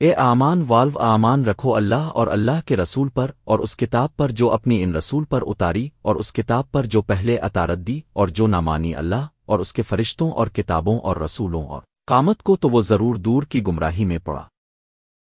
اے آمان، والو آمان رکھو اللہ اور اللہ کے رسول پر اور اس کتاب پر جو اپنی ان رسول پر اتاری اور اس کتاب پر جو پہلے اطارت دی اور جو نامانی اللہ اور اس کے فرشتوں اور کتابوں اور رسولوں اور۔ قامت کو تو وہ ضرور دور کی گمراہی میں پڑا۔